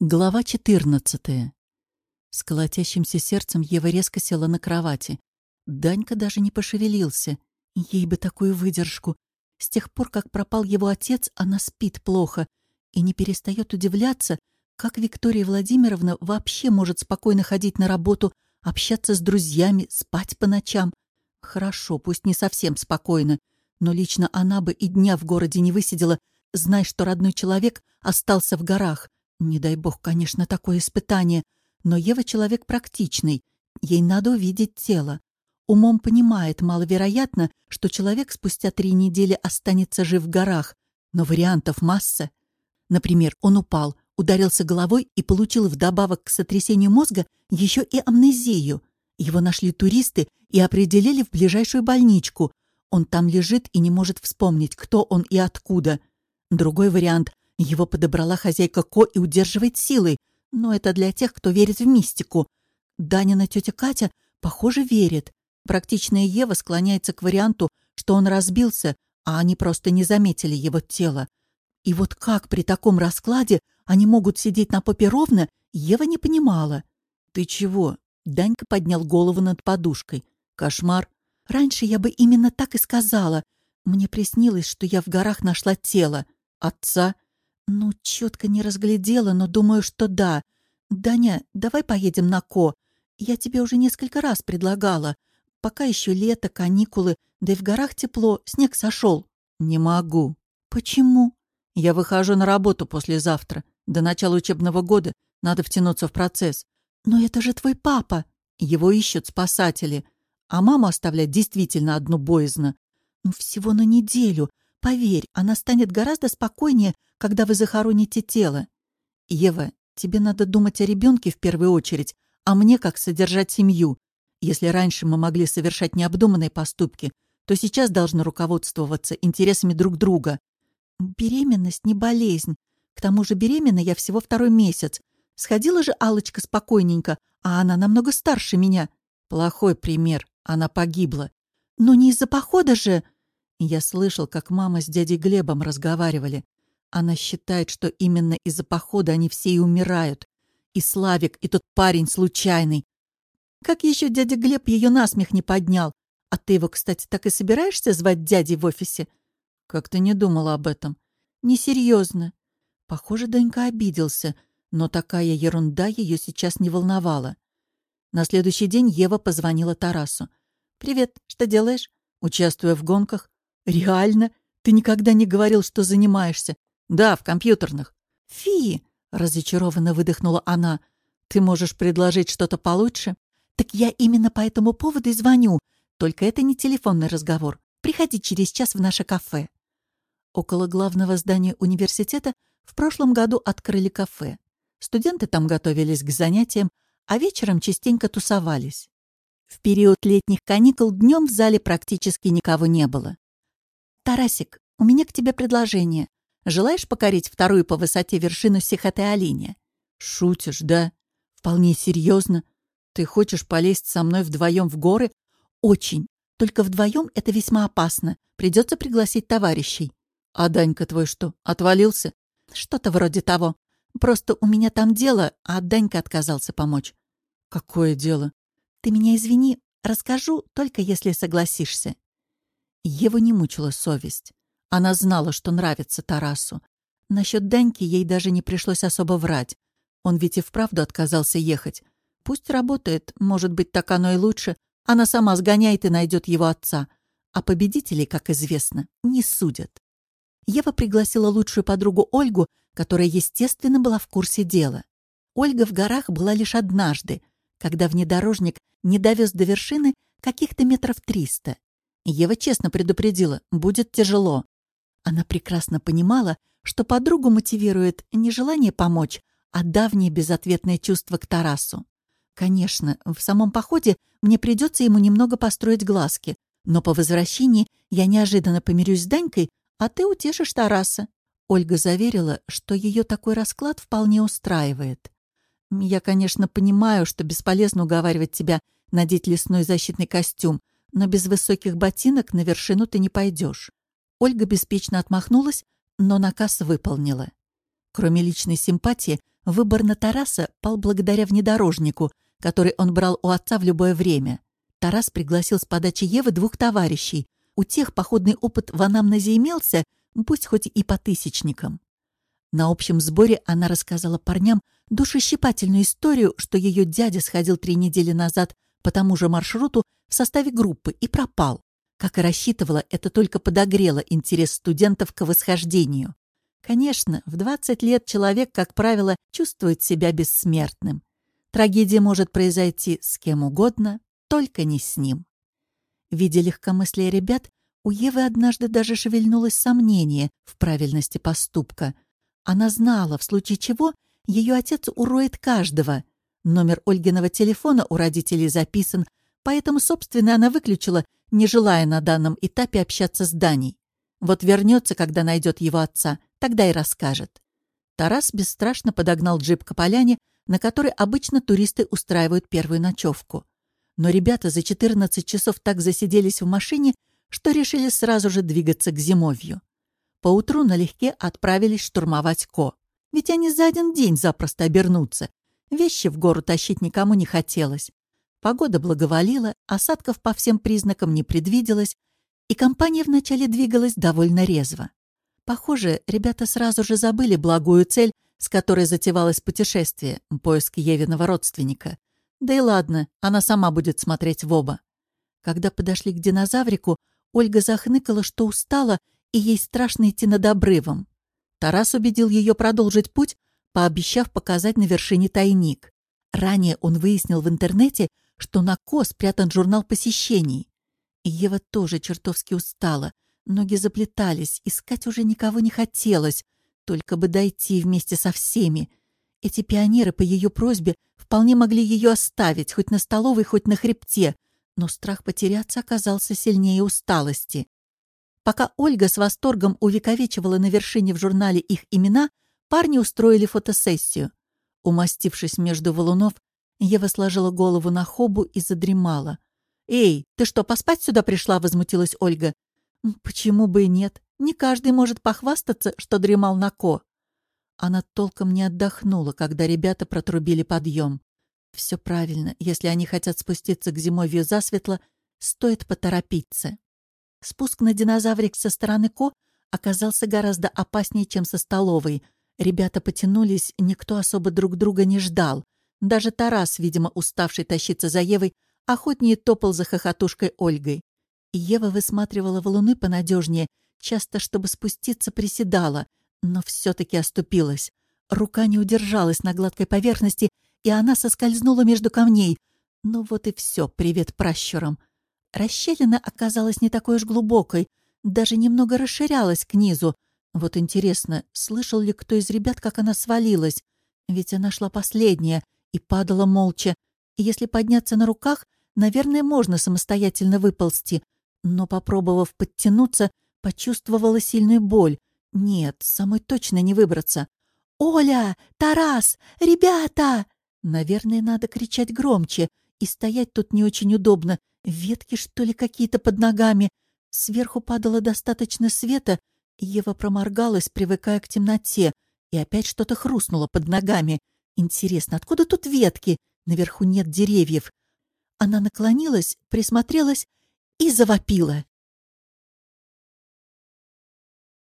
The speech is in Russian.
Глава 14. С колотящимся сердцем Ева резко села на кровати. Данька даже не пошевелился. Ей бы такую выдержку. С тех пор, как пропал его отец, она спит плохо и не перестает удивляться, как Виктория Владимировна вообще может спокойно ходить на работу, общаться с друзьями, спать по ночам. Хорошо, пусть не совсем спокойно, но лично она бы и дня в городе не высидела, зная, что родной человек остался в горах — не дай бог, конечно, такое испытание, но Ева человек практичный, ей надо увидеть тело. Умом понимает, маловероятно, что человек спустя три недели останется жив в горах, но вариантов масса. Например, он упал, ударился головой и получил вдобавок к сотрясению мозга еще и амнезию. Его нашли туристы и определили в ближайшую больничку. Он там лежит и не может вспомнить, кто он и откуда. Другой вариант его подобрала хозяйка Ко и удерживает силой, но это для тех, кто верит в мистику. Данина тетя Катя, похоже, верит. Практичная Ева склоняется к варианту, что он разбился, а они просто не заметили его тело. И вот как при таком раскладе они могут сидеть на попе ровно, Ева не понимала. «Ты чего?» Данька поднял голову над подушкой. «Кошмар. Раньше я бы именно так и сказала. Мне приснилось, что я в горах нашла тело. Отца ну, четко не разглядела, но думаю, что да. Даня, давай поедем на Ко. Я тебе уже несколько раз предлагала. Пока еще лето, каникулы, да и в горах тепло, снег сошел. Не могу. Почему? Я выхожу на работу послезавтра. До начала учебного года надо втянуться в процесс. Но это же твой папа. Его ищут спасатели. А маму оставлять действительно одну боязно. Ну, всего на неделю. Поверь, она станет гораздо спокойнее, когда вы захороните тело. Ева, тебе надо думать о ребенке в первую очередь, а мне как содержать семью. Если раньше мы могли совершать необдуманные поступки, то сейчас должны руководствоваться интересами друг друга. Беременность не болезнь. К тому же беременна я всего второй месяц. Сходила же алочка спокойненько, а она намного старше меня. Плохой пример. Она погибла. Но не из-за похода же... Я слышал, как мама с дядей Глебом разговаривали. Она считает, что именно из-за похода они все и умирают. И Славик, и тот парень случайный. Как еще дядя Глеб ее насмех не поднял? А ты его, кстати, так и собираешься звать дядей в офисе? Как ты не думала об этом? Несерьезно. Похоже, Данька обиделся, но такая ерунда ее сейчас не волновала. На следующий день Ева позвонила Тарасу. «Привет, что делаешь?» «Участвуя в гонках». «Реально? Ты никогда не говорил, что занимаешься. «Да, в компьютерных». «Фи!» — разочарованно выдохнула она. «Ты можешь предложить что-то получше?» «Так я именно по этому поводу и звоню. Только это не телефонный разговор. Приходи через час в наше кафе». Около главного здания университета в прошлом году открыли кафе. Студенты там готовились к занятиям, а вечером частенько тусовались. В период летних каникул днем в зале практически никого не было. «Тарасик, у меня к тебе предложение. Желаешь покорить вторую по высоте вершину Сихоте-Алине?» «Шутишь, да? Вполне серьезно. Ты хочешь полезть со мной вдвоем в горы?» «Очень. Только вдвоем это весьма опасно. Придется пригласить товарищей». «А Данька твой что, отвалился?» «Что-то вроде того. Просто у меня там дело, а Данька отказался помочь». «Какое дело?» «Ты меня извини. Расскажу, только если согласишься». Его не мучила совесть. Она знала, что нравится Тарасу. Насчет Даньки ей даже не пришлось особо врать. Он ведь и вправду отказался ехать. Пусть работает, может быть, так оно и лучше. Она сама сгоняет и найдет его отца. А победителей, как известно, не судят. Ева пригласила лучшую подругу Ольгу, которая, естественно, была в курсе дела. Ольга в горах была лишь однажды, когда внедорожник не довез до вершины каких-то метров триста. Ева честно предупредила, будет тяжело. Она прекрасно понимала, что подругу мотивирует не желание помочь, а давнее безответное чувство к Тарасу. Конечно, в самом походе мне придется ему немного построить глазки, но по возвращении я неожиданно помирюсь с Данькой, а ты утешишь Тараса. Ольга заверила, что ее такой расклад вполне устраивает. Я, конечно, понимаю, что бесполезно уговаривать тебя надеть лесной защитный костюм, но без высоких ботинок на вершину ты не пойдешь. Ольга беспечно отмахнулась, но наказ выполнила. Кроме личной симпатии, Выбор на Тараса пал благодаря внедорожнику, который он брал у отца в любое время. Тарас пригласил с подачи Евы двух товарищей. У тех походный опыт в анамнезе имелся, пусть хоть и по тысячникам. На общем сборе она рассказала парням душещипательную историю, что ее дядя сходил три недели назад по тому же маршруту в составе группы и пропал. Как и рассчитывала, это только подогрело интерес студентов к восхождению. Конечно, в 20 лет человек, как правило, чувствует себя бессмертным. Трагедия может произойти с кем угодно, только не с ним. Видя легкомыслие ребят, у Евы однажды даже шевельнулось сомнение в правильности поступка. Она знала, в случае чего ее отец уроет каждого. Номер Ольгиного телефона у родителей записан, поэтому, собственно, она выключила, не желая на данном этапе общаться с Даней. Вот вернется, когда найдет его отца, тогда и расскажет. Тарас бесстрашно подогнал джип к поляне, на которой обычно туристы устраивают первую ночевку. Но ребята за 14 часов так засиделись в машине, что решили сразу же двигаться к зимовью. Поутру налегке отправились штурмовать Ко. Ведь они за один день запросто обернутся. Вещи в гору тащить никому не хотелось. Погода благоволила, осадков по всем признакам не предвиделось, и компания вначале двигалась довольно резво. Похоже, ребята сразу же забыли благую цель, с которой затевалось путешествие — поиск Евиного родственника. Да и ладно, она сама будет смотреть в оба. Когда подошли к динозаврику, Ольга захныкала, что устала, и ей страшно идти над обрывом. Тарас убедил ее продолжить путь, пообещав показать на вершине тайник. Ранее он выяснил в интернете, что на Ко спрятан журнал посещений. И Ева тоже чертовски устала. Ноги заплетались, искать уже никого не хотелось, только бы дойти вместе со всеми. Эти пионеры по ее просьбе вполне могли ее оставить, хоть на столовой, хоть на хребте, но страх потеряться оказался сильнее усталости. Пока Ольга с восторгом увековечивала на вершине в журнале их имена, парни устроили фотосессию. Умастившись между валунов, Ева сложила голову на хобу и задремала. «Эй, ты что, поспать сюда пришла?» — возмутилась Ольга. «Почему бы и нет? Не каждый может похвастаться, что дремал на Ко». Она толком не отдохнула, когда ребята протрубили подъем. Все правильно, если они хотят спуститься к зимовью засветло, стоит поторопиться. Спуск на динозаврик со стороны Ко оказался гораздо опаснее, чем со столовой. Ребята потянулись, никто особо друг друга не ждал. Даже Тарас, видимо, уставший тащиться за Евой, охотнее топал за хохотушкой Ольгой. И Ева высматривала валуны понадежнее, часто, чтобы спуститься, приседала, но все-таки оступилась. Рука не удержалась на гладкой поверхности, и она соскользнула между камней. Ну вот и все, привет пращурам. Расщелина оказалась не такой уж глубокой, даже немного расширялась к низу. Вот интересно, слышал ли кто из ребят, как она свалилась? Ведь она шла последняя и падала молча. Если подняться на руках, наверное, можно самостоятельно выползти. Но, попробовав подтянуться, почувствовала сильную боль. Нет, самой точно не выбраться. «Оля! Тарас! Ребята!» Наверное, надо кричать громче. И стоять тут не очень удобно. Ветки, что ли, какие-то под ногами. Сверху падало достаточно света. Ева проморгалась, привыкая к темноте. И опять что-то хрустнуло под ногами. Интересно, откуда тут ветки? Наверху нет деревьев. Она наклонилась, присмотрелась и завопила.